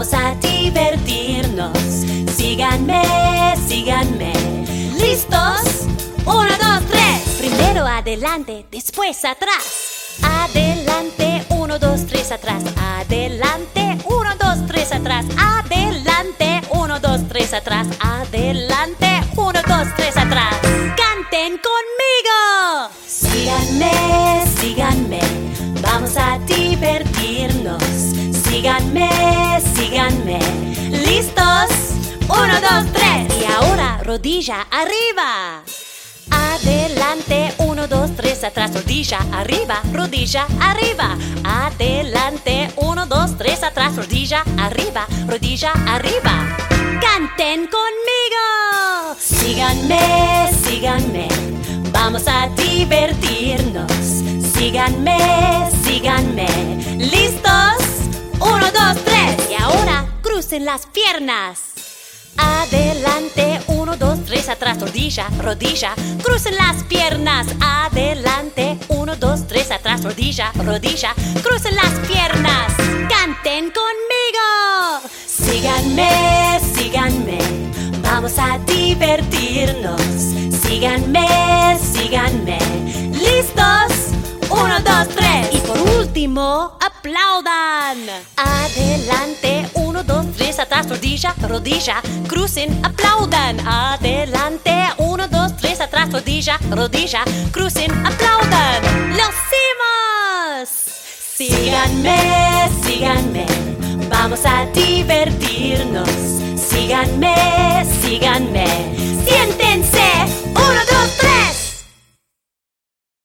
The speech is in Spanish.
vamos a divertirnos. Síganme, síganme. ¿Listos? Uno, dos, tres. Primero adelante, después atrás. Adelante, uno, dos, tres atrás. Adelante, uno, dos, tres atrás. Adelante, uno, dos, tres atrás. Adelante, uno, dos, tres atrás. ¡Canten conmigo! Síganme, síganme. Vamos a Síganme, síganme. ¿Listos? Uno, dos, tres. Y ahora, rodilla arriba. Adelante, uno, dos, tres, atrás, rodilla, arriba, rodilla, arriba. Adelante, uno, dos, tres, atrás, rodilla, arriba, rodilla, arriba. ¡Canten conmigo! Síganme, síganme, vamos a divertirnos. Síganme, síganme, crucen las piernas. Adelante, uno, dos, tres, atrás, rodilla, rodilla, crucen las piernas. Adelante, uno, dos, tres, atrás, rodilla, rodilla, crucen las piernas. Canten conmigo. Síganme, síganme, vamos a divertirnos. Síganme, síganme. ¿Listos? Uno, dos, tres. Y por último, aplaudan. Adelante, atrás, rodilla, rodilla, crucen, aplaudan. Adelante, uno, dos, tres, atrás, rodilla, rodilla, crucen, aplaudan. ¡Los hicimos! Síganme, síganme, vamos a divertirnos. Síganme, síganme.